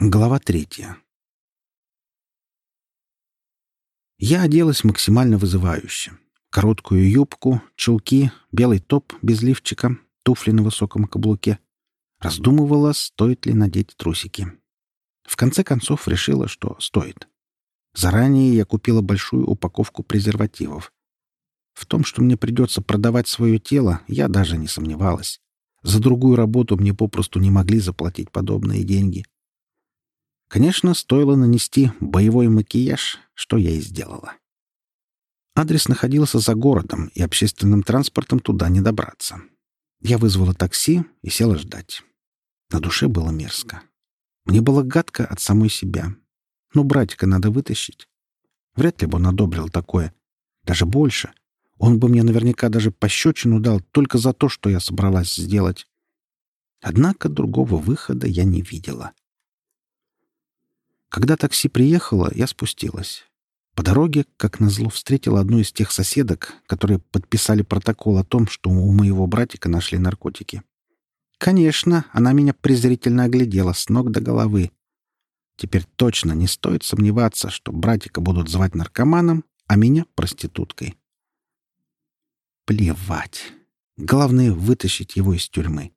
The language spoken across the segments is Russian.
Глава третья. Я оделась максимально вызывающе. Короткую юбку, чулки, белый топ без лифчика, туфли на высоком каблуке. Раздумывала, стоит ли надеть трусики. В конце концов решила, что стоит. Заранее я купила большую упаковку презервативов. В том, что мне придется продавать свое тело, я даже не сомневалась. За другую работу мне попросту не могли заплатить подобные деньги — Конечно, стоило нанести боевой макияж, что я и сделала. Адрес находился за городом, и общественным транспортом туда не добраться. Я вызвала такси и села ждать. На душе было мерзко. Мне было гадко от самой себя. Ну, братика надо вытащить. Вряд ли бы он одобрил такое. Даже больше. Он бы мне наверняка даже пощечину дал только за то, что я собралась сделать. Однако другого выхода я не видела. Когда такси приехало, я спустилась. По дороге, как назло, встретила одну из тех соседок, которые подписали протокол о том, что у моего братика нашли наркотики. Конечно, она меня презрительно оглядела с ног до головы. Теперь точно не стоит сомневаться, что братика будут звать наркоманом, а меня — проституткой. Плевать. Главное — вытащить его из тюрьмы.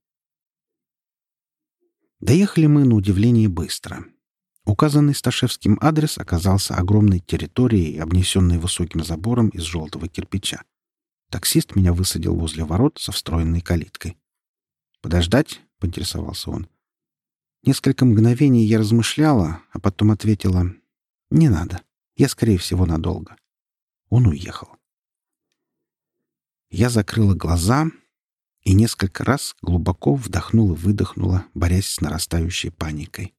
Доехали мы, на удивление, быстро. Указанный Сташевским адрес оказался огромной территорией, обнесенной высоким забором из желтого кирпича. Таксист меня высадил возле ворот со встроенной калиткой. «Подождать?» — поинтересовался он. Несколько мгновений я размышляла, а потом ответила «Не надо. Я, скорее всего, надолго». Он уехал. Я закрыла глаза и несколько раз глубоко вдохнула-выдохнула, борясь с нарастающей паникой.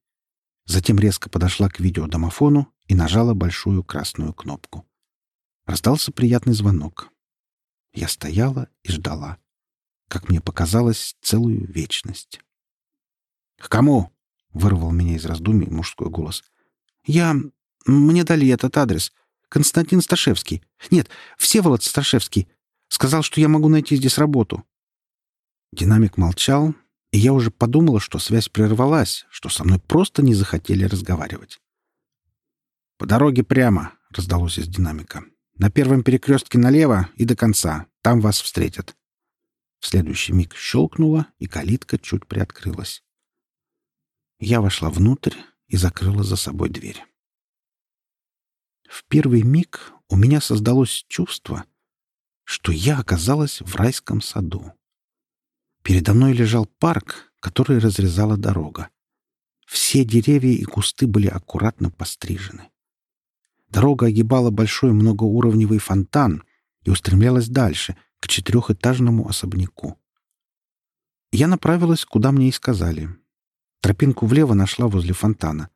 Затем резко подошла к видеодомофону и нажала большую красную кнопку. Раздался приятный звонок. Я стояла и ждала. Как мне показалось, целую вечность. «К кому?» — вырвал меня из раздумий мужской голос. «Я... Мне дали этот адрес. Константин Сташевский. Нет, Всеволод Сташевский. Сказал, что я могу найти здесь работу». Динамик молчал, и я уже подумала, что связь прервалась, что со мной просто не захотели разговаривать. «По дороге прямо», — раздалось из динамика. «На первом перекрестке налево и до конца. Там вас встретят». В следующий миг щелкнула, и калитка чуть приоткрылась. Я вошла внутрь и закрыла за собой дверь. В первый миг у меня создалось чувство, что я оказалась в райском саду. Передо мной лежал парк, который разрезала дорога. Все деревья и кусты были аккуратно пострижены. Дорога огибала большой многоуровневый фонтан и устремлялась дальше, к четырехэтажному особняку. Я направилась, куда мне и сказали. Тропинку влево нашла возле фонтана.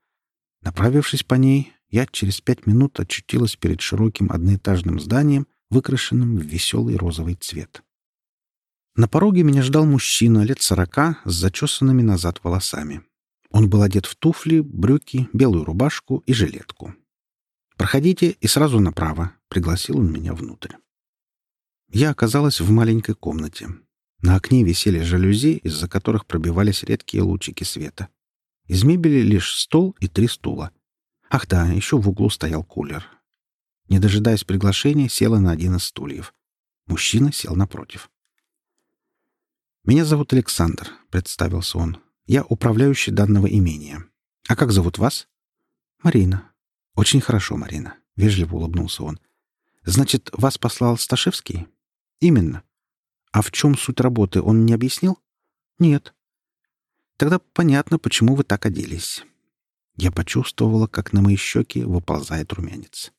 Направившись по ней, я через пять минут очутилась перед широким одноэтажным зданием, выкрашенным в веселый розовый цвет. На пороге меня ждал мужчина лет сорока с зачесанными назад волосами. Он был одет в туфли, брюки, белую рубашку и жилетку. «Проходите и сразу направо», — пригласил он меня внутрь. Я оказалась в маленькой комнате. На окне висели жалюзи, из-за которых пробивались редкие лучики света. Из мебели лишь стол и три стула. Ах да, еще в углу стоял кулер. Не дожидаясь приглашения, села на один из стульев. Мужчина сел напротив. «Меня зовут Александр», — представился он. «Я управляющий данного имения. А как зовут вас?» «Марина». «Очень хорошо, Марина», — вежливо улыбнулся он. «Значит, вас послал Сташевский?» «Именно. А в чем суть работы, он не объяснил?» «Нет». «Тогда понятно, почему вы так оделись». Я почувствовала, как на мои щеки выползает румянец.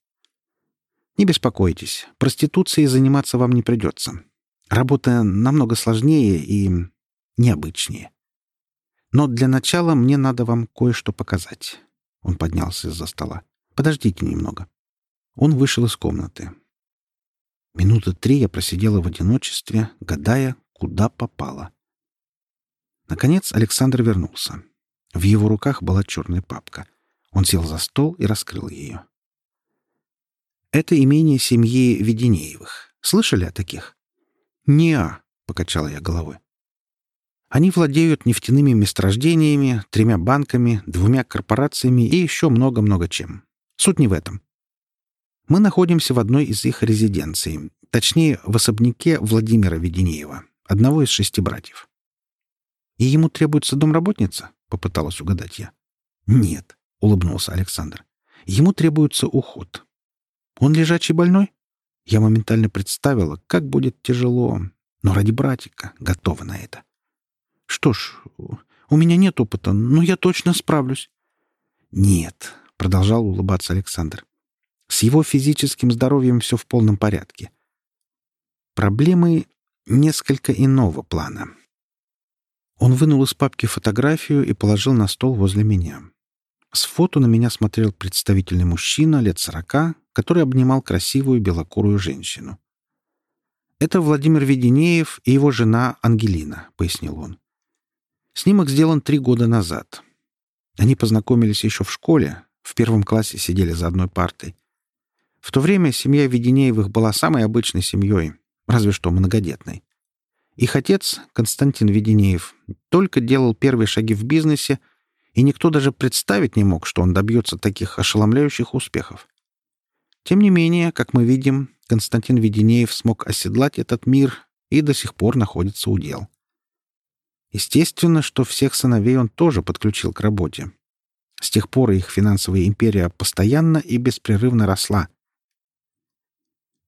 «Не беспокойтесь, проституцией заниматься вам не придется. Работа намного сложнее и необычнее. Но для начала мне надо вам кое-что показать. Он поднялся из-за стола. Подождите немного. Он вышел из комнаты. Минуты три я просидела в одиночестве, гадая, куда попала. Наконец Александр вернулся. В его руках была черная папка. Он сел за стол и раскрыл ее. Это имение семьи Веденеевых. Слышали о таких? «Не-а», — покачала я головой. Они владеют нефтяными месторождениями, тремя банками, двумя корпорациями и еще много-много чем. Суть не в этом. Мы находимся в одной из их резиденций, точнее, в особняке Владимира Веденеева, одного из шести братьев. «И ему требуется домработница?» — попыталась угадать я. «Нет», — улыбнулся Александр. «Ему требуется уход. Он лежачий больной?» Я моментально представила, как будет тяжело, но ради братика готова на это. «Что ж, у меня нет опыта, но я точно справлюсь». «Нет», — продолжал улыбаться Александр. «С его физическим здоровьем все в полном порядке. Проблемы несколько иного плана». Он вынул из папки фотографию и положил на стол возле меня. С фото на меня смотрел представительный мужчина лет сорока, который обнимал красивую белокурую женщину. «Это Владимир Веденеев и его жена Ангелина», — пояснил он. Снимок сделан три года назад. Они познакомились еще в школе, в первом классе сидели за одной партой. В то время семья Веденеевых была самой обычной семьей, разве что многодетной. Их отец, Константин Веденеев, только делал первые шаги в бизнесе, и никто даже представить не мог, что он добьется таких ошеломляющих успехов. Тем не менее, как мы видим, Константин Веденеев смог оседлать этот мир и до сих пор находится у дел. Естественно, что всех сыновей он тоже подключил к работе. С тех пор их финансовая империя постоянно и беспрерывно росла.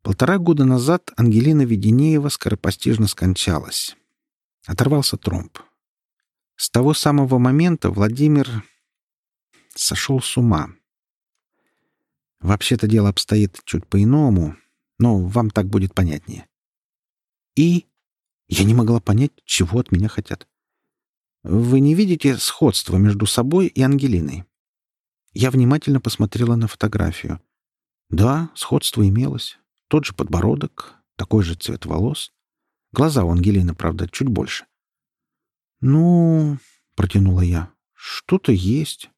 Полтора года назад Ангелина Веденеева скоропостижно скончалась. Оторвался тромб. С того самого момента Владимир сошел с ума. Вообще-то дело обстоит чуть по-иному, но вам так будет понятнее. И я не могла понять, чего от меня хотят. Вы не видите сходства между собой и Ангелиной? Я внимательно посмотрела на фотографию. Да, сходство имелось. Тот же подбородок, такой же цвет волос. Глаза у Ангелины, правда, чуть больше. «Ну...» — протянула я. «Что-то есть».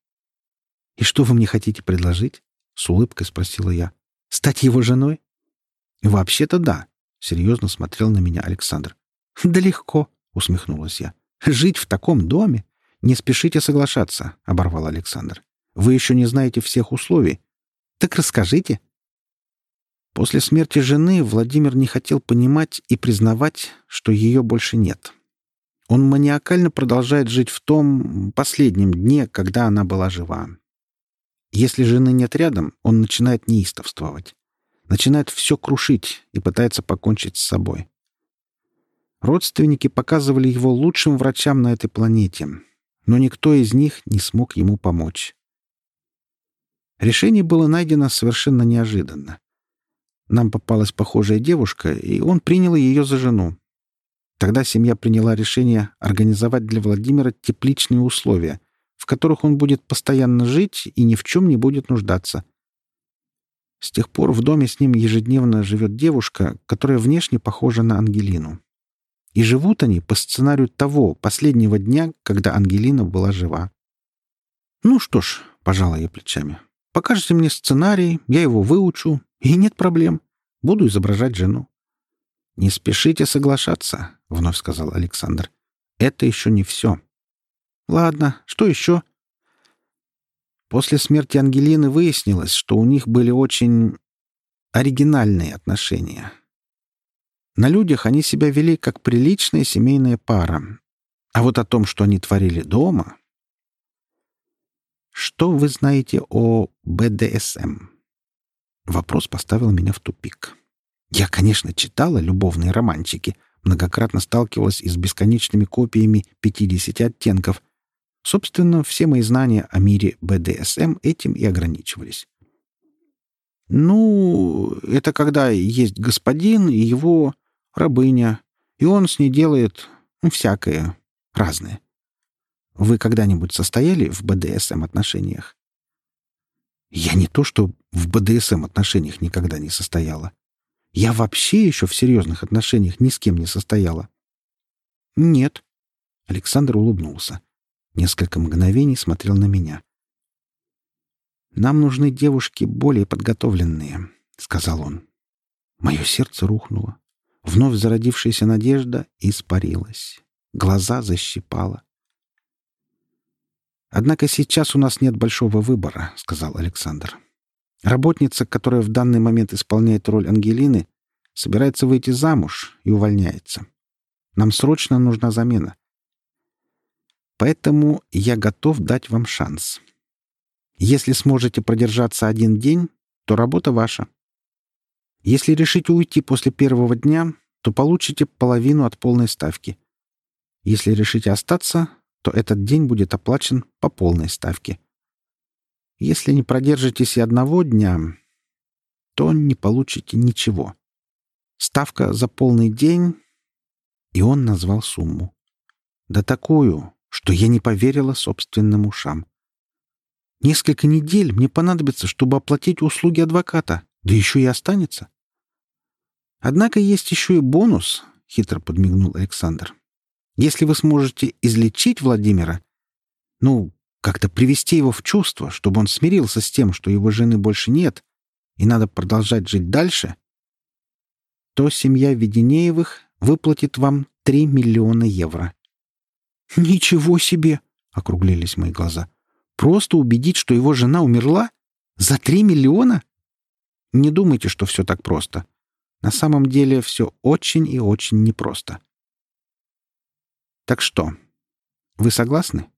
«И что вы мне хотите предложить?» — с улыбкой спросила я. «Стать его женой?» «Вообще-то да», — серьезно смотрел на меня Александр. «Да легко», — усмехнулась я. Жить в таком доме? Не спешите соглашаться, — оборвал Александр. Вы еще не знаете всех условий. Так расскажите. После смерти жены Владимир не хотел понимать и признавать, что ее больше нет. Он маниакально продолжает жить в том последнем дне, когда она была жива. Если жены нет рядом, он начинает неистовствовать. Начинает все крушить и пытается покончить с собой. Родственники показывали его лучшим врачам на этой планете, но никто из них не смог ему помочь. Решение было найдено совершенно неожиданно. Нам попалась похожая девушка, и он принял ее за жену. Тогда семья приняла решение организовать для Владимира тепличные условия, в которых он будет постоянно жить и ни в чем не будет нуждаться. С тех пор в доме с ним ежедневно живет девушка, которая внешне похожа на Ангелину. И живут они по сценарию того последнего дня, когда Ангелина была жива. «Ну что ж», — пожала я плечами, — «покажите мне сценарий, я его выучу, и нет проблем. Буду изображать жену». «Не спешите соглашаться», — вновь сказал Александр. «Это еще не все». «Ладно, что еще?» После смерти Ангелины выяснилось, что у них были очень оригинальные отношения. На людях они себя вели как приличная семейная пара. А вот о том, что они творили дома... Что вы знаете о БДСМ? Вопрос поставил меня в тупик. Я, конечно, читала любовные романчики, многократно сталкивалась и с бесконечными копиями 50 оттенков. Собственно, все мои знания о мире БДСМ этим и ограничивались. Ну, это когда есть господин и его рабыня, и он с ней делает ну, всякое, разное. Вы когда-нибудь состояли в БДСМ-отношениях? Я не то, что в БДСМ-отношениях никогда не состояла. Я вообще еще в серьезных отношениях ни с кем не состояла. Нет. Александр улыбнулся. Несколько мгновений смотрел на меня. «Нам нужны девушки более подготовленные», — сказал он. Мое сердце рухнуло. Вновь зародившаяся надежда испарилась. глаза защипало. «Однако сейчас у нас нет большого выбора», — сказал Александр. «Работница, которая в данный момент исполняет роль Ангелины, собирается выйти замуж и увольняется. Нам срочно нужна замена. Поэтому я готов дать вам шанс. Если сможете продержаться один день, то работа ваша. Если решите уйти после первого дня, то получите половину от полной ставки. Если решите остаться, то этот день будет оплачен по полной ставке. Если не продержитесь и одного дня, то не получите ничего. Ставка за полный день... И он назвал сумму. Да такую, что я не поверила собственным ушам. Несколько недель мне понадобится, чтобы оплатить услуги адвоката, да еще и останется. Однако есть еще и бонус, — хитро подмигнул Александр. Если вы сможете излечить Владимира, ну, как-то привести его в чувство, чтобы он смирился с тем, что его жены больше нет, и надо продолжать жить дальше, то семья Веденеевых выплатит вам 3 миллиона евро. «Ничего себе!» — округлились мои глаза. «Просто убедить, что его жена умерла? За 3 миллиона?» Не думайте, что все так просто. На самом деле все очень и очень непросто. Так что, вы согласны?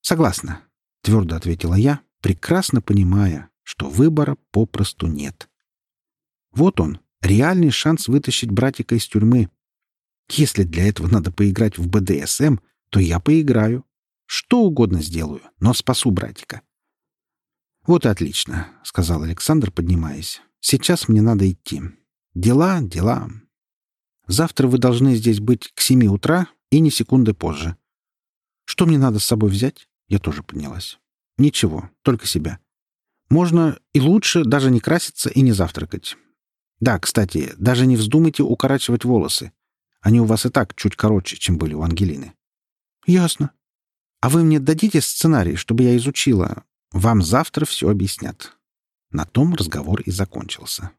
Согласна, твердо ответила я, прекрасно понимая, что выбора попросту нет. Вот он, реальный шанс вытащить братика из тюрьмы. Если для этого надо поиграть в БДСМ, то я поиграю. Что угодно сделаю, но спасу братика. «Вот и отлично», — сказал Александр, поднимаясь. «Сейчас мне надо идти. Дела, дела. Завтра вы должны здесь быть к семи утра и ни секунды позже. Что мне надо с собой взять? Я тоже поднялась. Ничего, только себя. Можно и лучше даже не краситься и не завтракать. Да, кстати, даже не вздумайте укорачивать волосы. Они у вас и так чуть короче, чем были у Ангелины. Ясно. А вы мне дадите сценарий, чтобы я изучила? Вам завтра все объяснят. На том разговор и закончился.